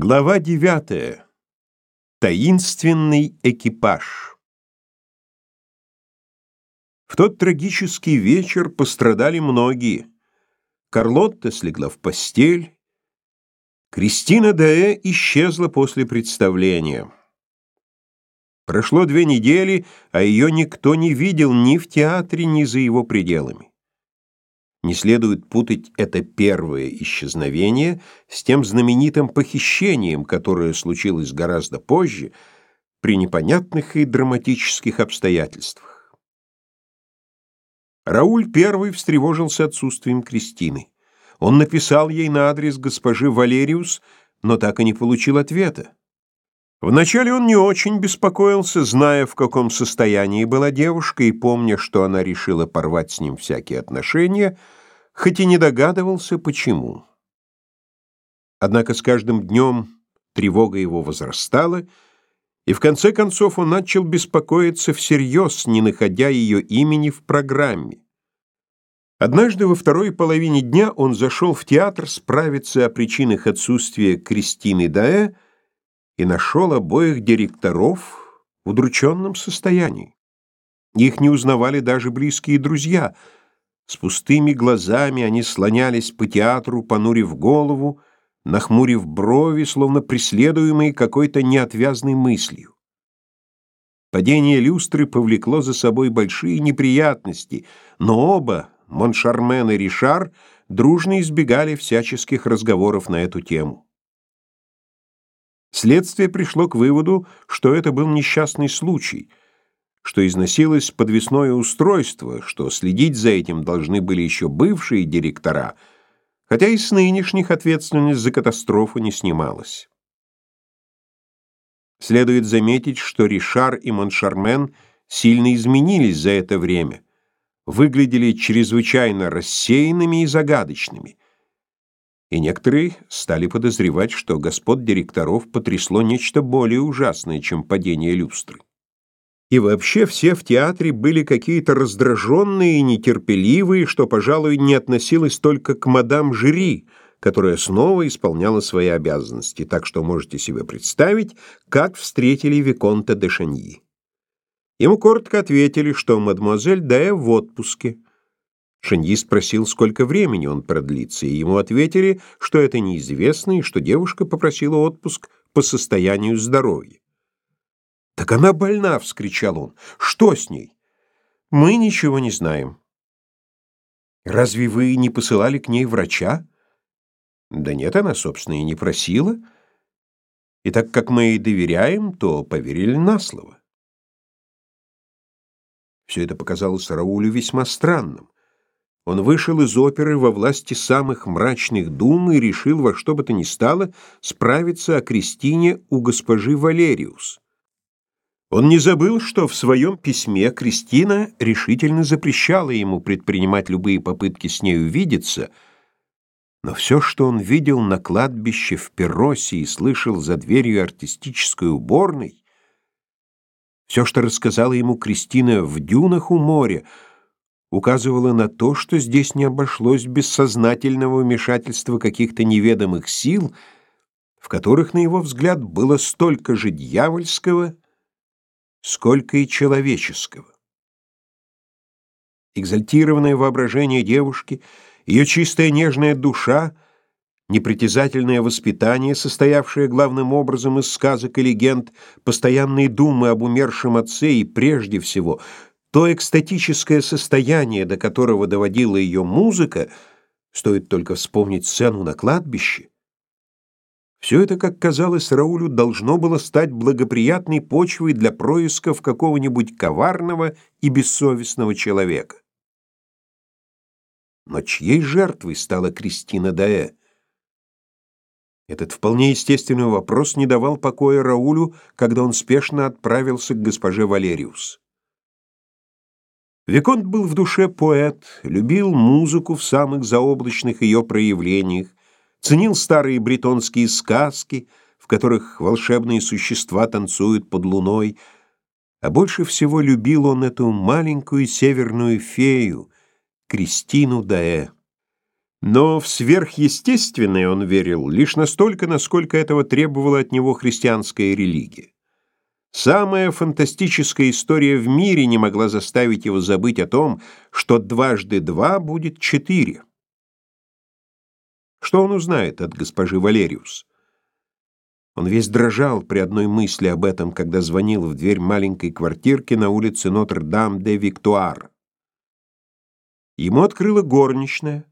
Глава девятая. Таинственный экипаж. В тот трагический вечер пострадали многие. Карлотта слегла в постель. Кристина Даэ исчезла после представления. Прошло две недели, а ее никто не видел ни в театре, ни за его пределами. Не следует путать это первое исчезновение с тем знаменитым похищением, которое случилось гораздо позже при непонятных и драматических обстоятельствах. Рауль первый встревожился отсутствием Кристины. Он написал ей на адрес госпожи Валериус, но так и не получил ответа. Вначале он не очень беспокоился, зная, в каком состоянии была девушка, и помня, что она решила порвать с ним всякие отношения, хоть и не догадывался, почему. Однако с каждым днем тревога его возрастала, и в конце концов он начал беспокоиться всерьез, не находя ее имени в программе. Однажды во второй половине дня он зашел в театр справиться о причинах отсутствия Кристины Даэ, и нашел обоих директоров в удрученном состоянии. Их не узнавали даже близкие друзья. С пустыми глазами они слонялись по театру, понурив голову, нахмурив брови, словно преследуемые какой-то неотвязной мыслью. Падение люстры повлекло за собой большие неприятности, но оба, Моншармен и Ришар, дружно избегали всяческих разговоров на эту тему. Следствие пришло к выводу, что это был несчастный случай, что износилось подвесное устройство, что следить за этим должны были еще бывшие директора, хотя и с нынешних ответственность за катастрофу не снималась. Следует заметить, что Ришар и Моншармен сильно изменились за это время, выглядели чрезвычайно рассеянными и загадочными – и некоторые стали подозревать, что господ директоров потрясло нечто более ужасное, чем падение люстры. И вообще все в театре были какие-то раздраженные и нетерпеливые, что, пожалуй, не относилось только к мадам Жюри, которая снова исполняла свои обязанности, так что можете себе представить, как встретили Виконта де Шаньи. Ему коротко ответили, что мадемуазель Дая в отпуске, Шаньи спросил, сколько времени он продлится, и ему ответили, что это неизвестно и что девушка попросила отпуск по состоянию здоровья. «Так она больна!» — вскричал он. «Что с ней?» «Мы ничего не знаем». «Разве вы не посылали к ней врача?» «Да нет, она, собственно, и не просила. И так как мы ей доверяем, то поверили на слово». Все это показалось Раулю весьма странным. Он вышел из оперы во власти самых мрачных дум и решил во что бы то ни стало справиться о Кристине у госпожи Валериус. Он не забыл, что в своем письме Кристина решительно запрещала ему предпринимать любые попытки с нею видеться, но все, что он видел на кладбище в Перросе и слышал за дверью артистической уборной, все, что рассказала ему Кристина в дюнах у моря — указывало на то, что здесь не обошлось без сознательного вмешательства каких-то неведомых сил, в которых, на его взгляд, было столько же дьявольского, сколько и человеческого. Экзальтированное воображение девушки, ее чистая нежная душа, непритязательное воспитание, состоявшее главным образом из сказок и легенд, постоянные думы об умершем отце и, прежде всего, — то экстатическое состояние, до которого доводила ее музыка, стоит только вспомнить сцену на кладбище, все это, как казалось Раулю, должно было стать благоприятной почвой для происков какого-нибудь коварного и бессовестного человека. Но чьей жертвой стала Кристина Даэ? Этот вполне естественный вопрос не давал покоя Раулю, когда он спешно отправился к госпоже Валериус. Виконт был в душе поэт, любил музыку в самых заоблачных ее проявлениях, ценил старые бретонские сказки, в которых волшебные существа танцуют под луной, а больше всего любил он эту маленькую северную фею, Кристину Даэ. Но в сверхъестественное он верил лишь настолько, насколько этого требовала от него христианская религия. Самая фантастическая история в мире не могла заставить его забыть о том, что дважды два будет четыре. Что он узнает от госпожи Валериус? Он весь дрожал при одной мысли об этом, когда звонил в дверь маленькой квартирки на улице Нотр-Дам-де-Виктуар. Ему открыла горничная,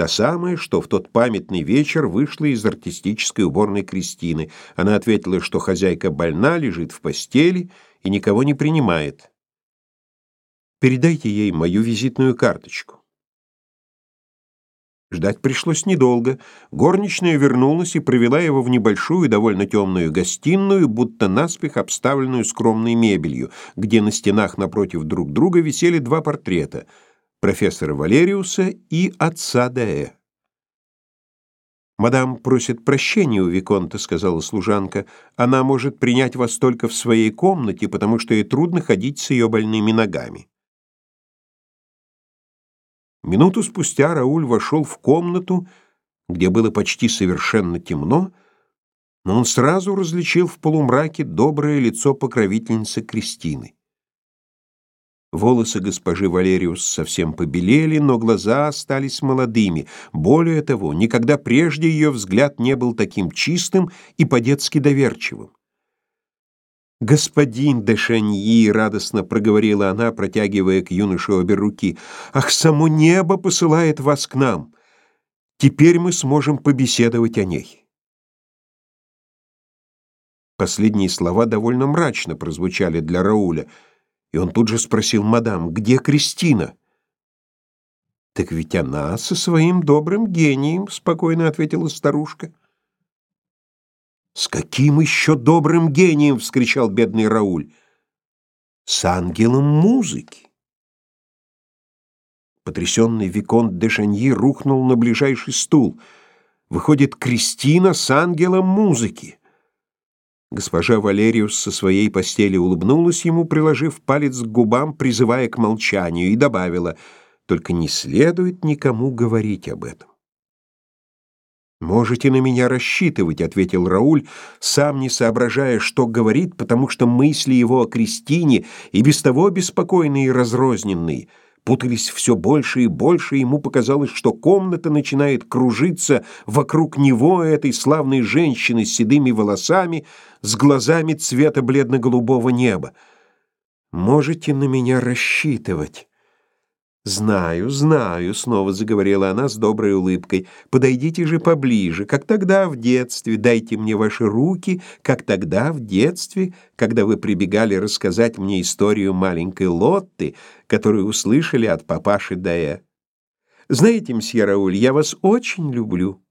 та самая, что в тот памятный вечер вышла из артистической уборной Кристины. Она ответила, что хозяйка больна, лежит в постели и никого не принимает. «Передайте ей мою визитную карточку». Ждать пришлось недолго. Горничная вернулась и провела его в небольшую, довольно темную гостиную, будто наспех обставленную скромной мебелью, где на стенах напротив друг друга висели два портрета — профессора Валериуса и отца Деэ. «Мадам просит прощения у Виконта», — сказала служанка. «Она может принять вас только в своей комнате, потому что ей трудно ходить с ее больными ногами». Минуту спустя Рауль вошел в комнату, где было почти совершенно темно, но он сразу различил в полумраке доброе лицо покровительницы Кристины. Волосы госпожи Валериус совсем побелели, но глаза остались молодыми. Более того, никогда прежде ее взгляд не был таким чистым и по-детски доверчивым. «Господин де Шаньи!» — радостно проговорила она, протягивая к юноше обе руки. «Ах, само небо посылает вас к нам! Теперь мы сможем побеседовать о ней!» Последние слова довольно мрачно прозвучали для Рауля, и он тут же спросил мадам, «Где Кристина?» «Так ведь она со своим добрым гением», — спокойно ответила старушка. «С каким еще добрым гением!» — вскричал бедный Рауль. «С ангелом музыки!» Потрясенный Виконт де Шаньи рухнул на ближайший стул. Выходит, Кристина с ангелом музыки. Госпожа Валериус со своей постели улыбнулась ему, приложив палец к губам, призывая к молчанию, и добавила, «Только не следует никому говорить об этом». «Можете на меня рассчитывать», — ответил Рауль, сам не соображая, что говорит, потому что мысли его о Кристине, и без того беспокойные и разрозненные, путались все больше и больше, ему показалось, что комната начинает кружиться вокруг него, этой славной женщины с седыми волосами, с глазами цвета бледно-голубого неба. «Можете на меня рассчитывать». «Знаю, знаю», — снова заговорила она с доброй улыбкой. «Подойдите же поближе, как тогда в детстве. Дайте мне ваши руки, как тогда в детстве, когда вы прибегали рассказать мне историю маленькой Лотты, которую услышали от папаши Дая. Знаете, мсье Рауль, я вас очень люблю,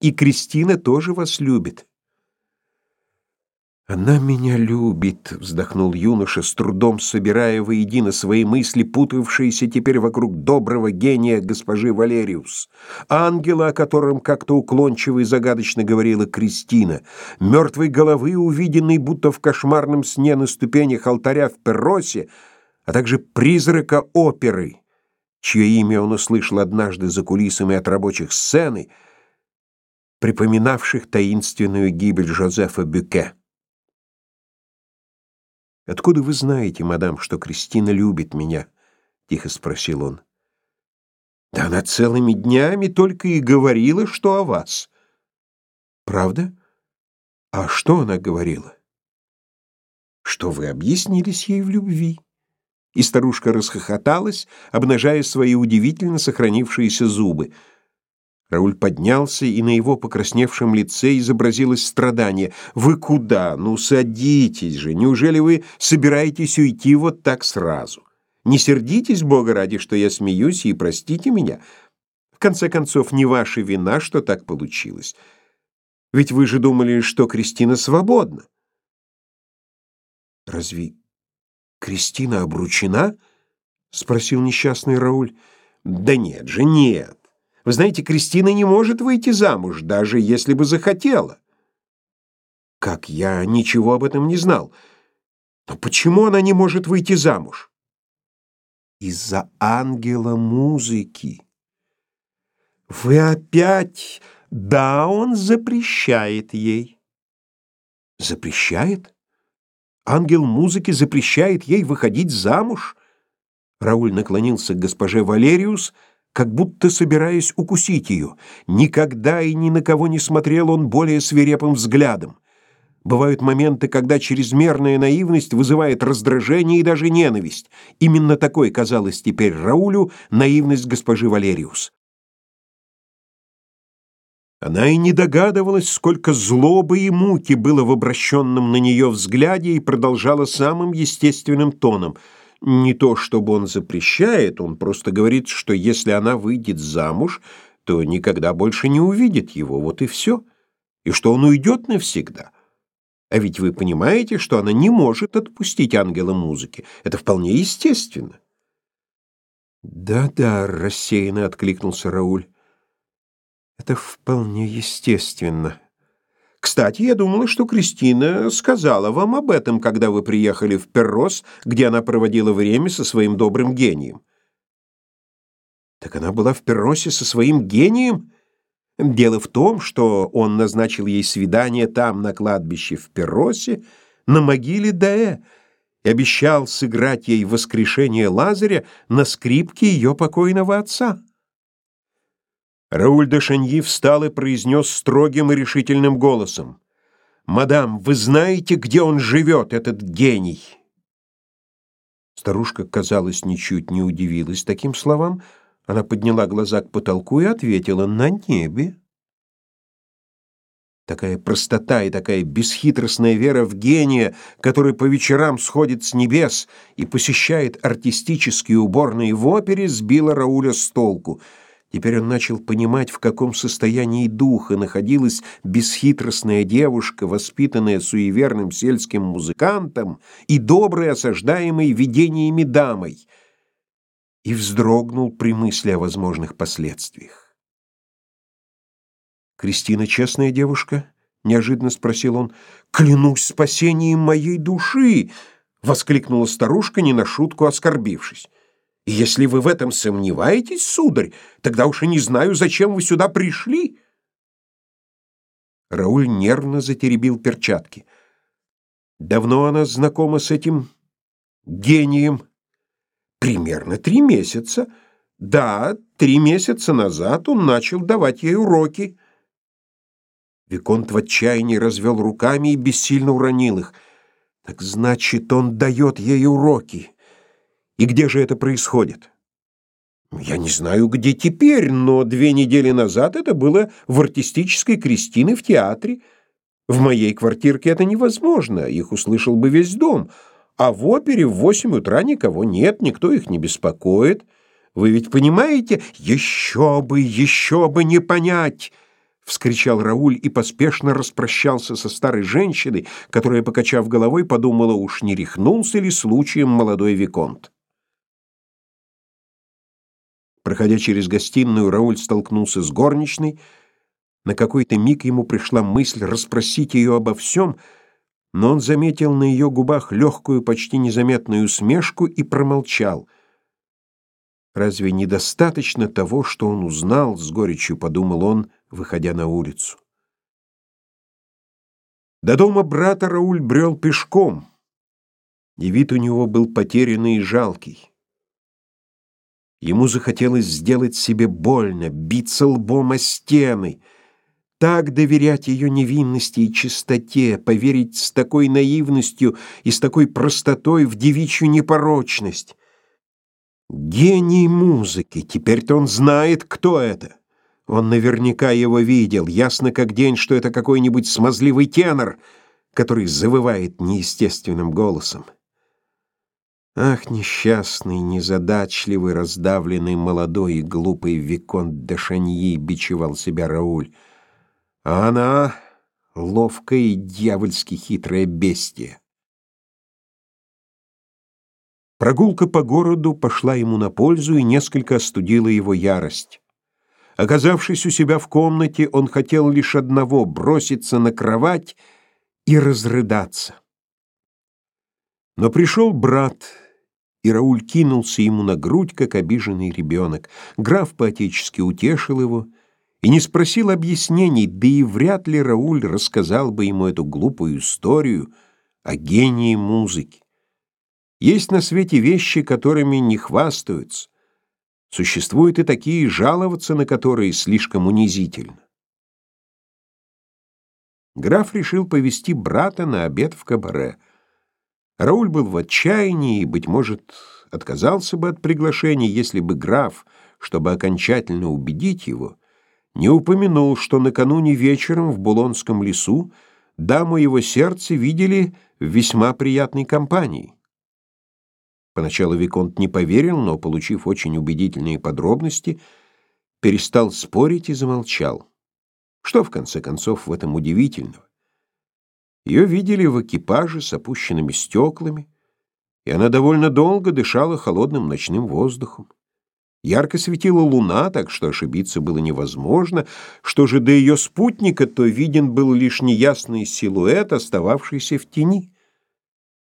и Кристина тоже вас любит». «Она меня любит», — вздохнул юноша, с трудом собирая воедино свои мысли, путавшиеся теперь вокруг доброго гения госпожи Валериус, ангела, о котором как-то уклончиво и загадочно говорила Кристина, мертвой головы, увиденной будто в кошмарном сне на ступенях алтаря в Перросе, а также призрака оперы, чье имя он услышал однажды за кулисами от рабочих сцены, припоминавших таинственную гибель Жозефа Бюке. «Откуда вы знаете, мадам, что Кристина любит меня?» — тихо спросил он. «Да она целыми днями только и говорила, что о вас». «Правда? А что она говорила?» «Что вы объяснились ей в любви». И старушка расхохоталась, обнажая свои удивительно сохранившиеся зубы — Рауль поднялся, и на его покрасневшем лице изобразилось страдание. «Вы куда? Ну, садитесь же! Неужели вы собираетесь уйти вот так сразу? Не сердитесь, Бога ради, что я смеюсь, и простите меня. В конце концов, не ваша вина, что так получилось. Ведь вы же думали, что Кристина свободна». «Разве Кристина обручена?» — спросил несчастный Рауль. «Да нет же, нет. Вы знаете, Кристина не может выйти замуж, даже если бы захотела. Как я ничего об этом не знал. Но почему она не может выйти замуж? Из-за ангела музыки. Вы опять... Да, он запрещает ей. Запрещает? Ангел музыки запрещает ей выходить замуж? Рауль наклонился к госпоже Валериус, как будто собираясь укусить ее. Никогда и ни на кого не смотрел он более свирепым взглядом. Бывают моменты, когда чрезмерная наивность вызывает раздражение и даже ненависть. Именно такой казалась теперь Раулю наивность госпожи Валериус. Она и не догадывалась, сколько злобы и муки было в обращенном на нее взгляде и продолжала самым естественным тоном. Не то, чтобы он запрещает, он просто говорит, что если она выйдет замуж, то никогда больше не увидит его, вот и все. И что он уйдет навсегда. А ведь вы понимаете, что она не может отпустить ангела музыки. Это вполне естественно. «Да-да», — рассеянно откликнулся Рауль. Это вполне естественно. Кстати, я думала, что Кристина сказала вам об этом, когда вы приехали в Перрос, где она проводила время со своим добрым гением. Так она была в Перросе со своим гением? Дело в том, что он назначил ей свидание там, на кладбище в Перросе, на могиле Даэ, и обещал сыграть ей воскрешение Лазаря на скрипке ее покойного отца. Рауль де Шаньи встал и произнес строгим и решительным голосом. «Мадам, вы знаете, где он живет, этот гений?» Старушка, казалось, ничуть не удивилась таким словам. Она подняла глаза к потолку и ответила «На небе». Такая простота и такая бесхитростная вера в гения, который по вечерам сходит с небес и посещает артистические уборные в опере, сбила Рауля с толку — Теперь он начал понимать, в каком состоянии духа находилась бесхитростная девушка, воспитанная суеверным сельским музыкантом и доброй, осаждаемой видениями дамой, и вздрогнул при мысли о возможных последствиях. «Кристина честная девушка?» — неожиданно спросил он. «Клянусь спасением моей души!» — воскликнула старушка, не на шутку оскорбившись. И если вы в этом сомневаетесь, сударь, тогда уж и не знаю, зачем вы сюда пришли. Рауль нервно затеребил перчатки. Давно она знакома с этим гением? Примерно три месяца. Да, три месяца назад он начал давать ей уроки. Виконт в отчаянии развел руками и бессильно уронил их. Так значит, он дает ей уроки. И где же это происходит? Я не знаю, где теперь, но две недели назад это было в артистической Кристины в театре. В моей квартирке это невозможно, их услышал бы весь дом. А в опере в восемь утра никого нет, никто их не беспокоит. Вы ведь понимаете? Еще бы, еще бы не понять!» — вскричал Рауль и поспешно распрощался со старой женщиной, которая, покачав головой, подумала, уж не рехнулся ли случаем молодой Виконт. Проходя через гостиную, Рауль столкнулся с горничной. На какой-то миг ему пришла мысль расспросить ее обо всем, но он заметил на ее губах легкую, почти незаметную усмешку и промолчал. Разве недостаточно того, что он узнал, с горечью подумал он, выходя на улицу. До дома брата Рауль брел пешком, и вид у него был потерянный и жалкий. Ему захотелось сделать себе больно, биться лбом о стены, так доверять ее невинности и чистоте, поверить с такой наивностью и с такой простотой в девичью непорочность. Гений музыки, теперь-то он знает, кто это. Он наверняка его видел, ясно как день, что это какой-нибудь смазливый тенор, который завывает неестественным голосом. Ах, несчастный, незадачливый, раздавленный, молодой и глупый Виконт де Шаньи, бичевал себя Рауль. А она — ловкая и дьявольски хитрая бестия. Прогулка по городу пошла ему на пользу и несколько остудила его ярость. Оказавшись у себя в комнате, он хотел лишь одного — броситься на кровать и разрыдаться. Но пришел брат — и Рауль кинулся ему на грудь, как обиженный ребенок. Граф поотечески утешил его, и не спросил объяснений, да и вряд ли Рауль рассказал бы ему эту глупую историю о гении музыки. Есть на свете вещи, которыми не хвастаются. Существуют и такие, жаловаться на которые слишком унизительно. Граф решил повести брата на обед в кабаре. Рауль был в отчаянии и, быть может, отказался бы от приглашения, если бы граф, чтобы окончательно убедить его, не упомянул, что накануне вечером в Булонском лесу даму его сердца видели в весьма приятной компании. Поначалу Виконт не поверил, но, получив очень убедительные подробности, перестал спорить и замолчал. Что, в конце концов, в этом удивительного? Ее видели в экипаже с опущенными стеклами, и она довольно долго дышала холодным ночным воздухом. Ярко светила луна, так что ошибиться было невозможно. Что же до ее спутника, то виден был лишь неясный силуэт, остававшийся в тени.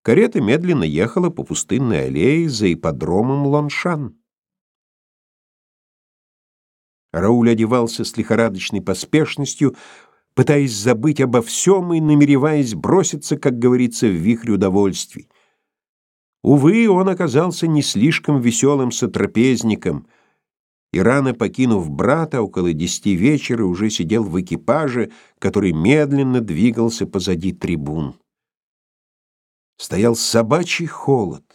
Карета медленно ехала по пустынной аллее за ипподромом Лоншан. Рауль одевался с лихорадочной поспешностью, пытаясь забыть обо всем и намереваясь броситься, как говорится, в вихрь удовольствий. Увы, он оказался не слишком веселым сотрапезником, и рано покинув брата, около десяти вечера уже сидел в экипаже, который медленно двигался позади трибун. Стоял собачий холод.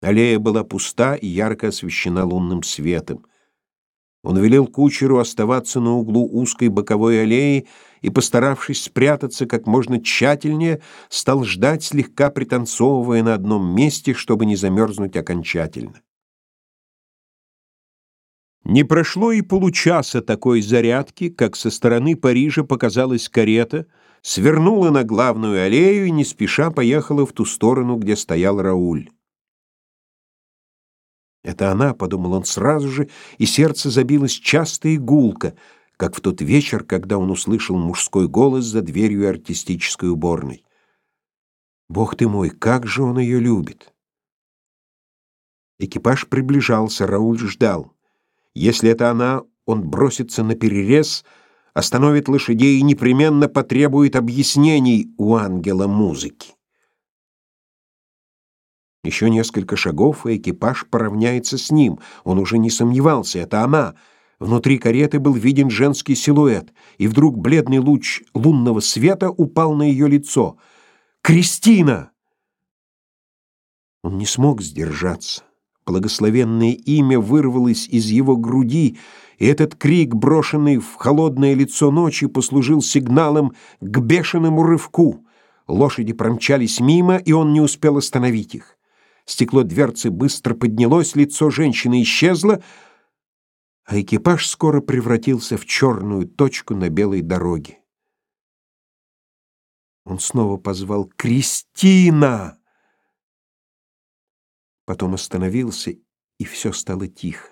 Аллея была пуста и ярко освещена лунным светом. Он велел кучеру оставаться на углу узкой боковой аллеи и, постаравшись спрятаться как можно тщательнее, стал ждать, слегка пританцовывая на одном месте, чтобы не замерзнуть окончательно. Не прошло и получаса такой зарядки, как со стороны Парижа показалась карета, свернула на главную аллею и не спеша поехала в ту сторону, где стоял Рауль. Это она, подумал он сразу же, и сердце забилось часто и гулко, как в тот вечер, когда он услышал мужской голос за дверью артистической уборной. Бог ты мой, как же он ее любит. Экипаж приближался, Рауль ждал. Если это она, он бросится на перерез, остановит лошадей и непременно потребует объяснений у ангела музыки. Еще несколько шагов, и экипаж поравняется с ним. Он уже не сомневался, это она. Внутри кареты был виден женский силуэт, и вдруг бледный луч лунного света упал на ее лицо. «Кристина!» Он не смог сдержаться. Благословенное имя вырвалось из его груди, и этот крик, брошенный в холодное лицо ночи, послужил сигналом к бешеному рывку. Лошади промчались мимо, и он не успел остановить их. Стекло дверцы быстро поднялось, лицо женщины исчезло, а экипаж скоро превратился в черную точку на белой дороге. Он снова позвал «Кристина!» потом остановился, и все стало тихо.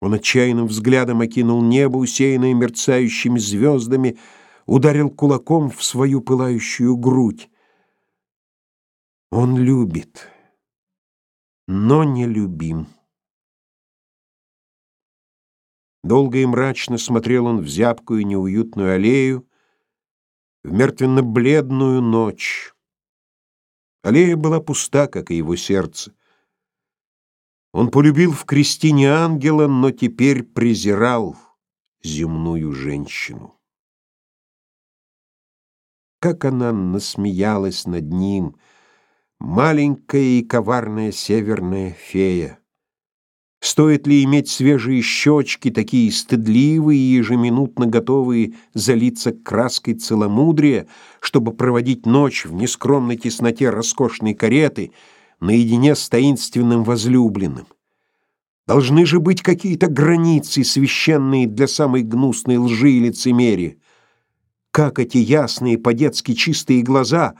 Он отчаянным взглядом окинул небо, усеянное мерцающими звездами, ударил кулаком в свою пылающую грудь. Он любит, но не любим. Долго и мрачно смотрел он в зябкую неуютную аллею, в мертвенно-бледную ночь. Аллея была пуста, как и его сердце. Он полюбил в Кристине ангела, но теперь презирал земную женщину. Как она насмеялась над ним, маленькая и коварная северная фея. Стоит ли иметь свежие щечки, такие стыдливые и ежеминутно готовые залиться краской целомудрия, чтобы проводить ночь в нескромной тесноте роскошной кареты наедине с таинственным возлюбленным? Должны же быть какие-то границы, священные для самой гнусной лжи и лицемерия. Как эти ясные, по-детски чистые глаза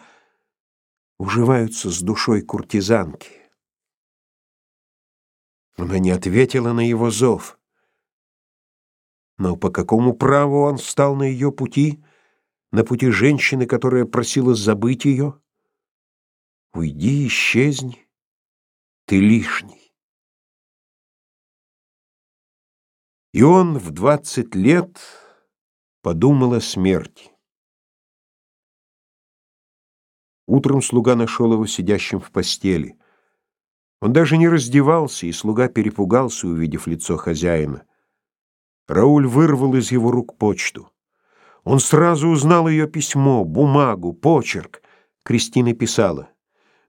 уживаются с душой куртизанки? Она не ответила на его зов. Но по какому праву он встал на ее пути, на пути женщины, которая просила забыть ее? Уйди, исчезни, ты лишний. И он в двадцать лет подумал о смерти. Утром слуга нашел его сидящим в постели. Он даже не раздевался, и слуга перепугался, увидев лицо хозяина. Рауль вырвал из его рук почту. Он сразу узнал ее письмо, бумагу, почерк. Кристина писала: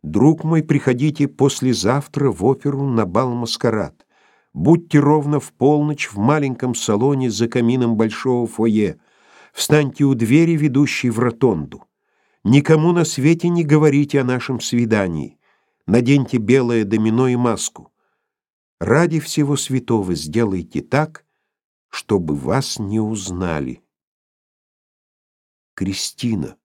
"Друг мой, приходите послезавтра в оперу на бал маскарад. Будьте ровно в полночь в маленьком салоне за камином большого фойе. Встаньте у двери, ведущей в ротонду. Никому на свете не говорите о нашем свидании. Наденьте белое домино и маску. Ради всего святого сделайте так, чтобы вас не узнали. Кристина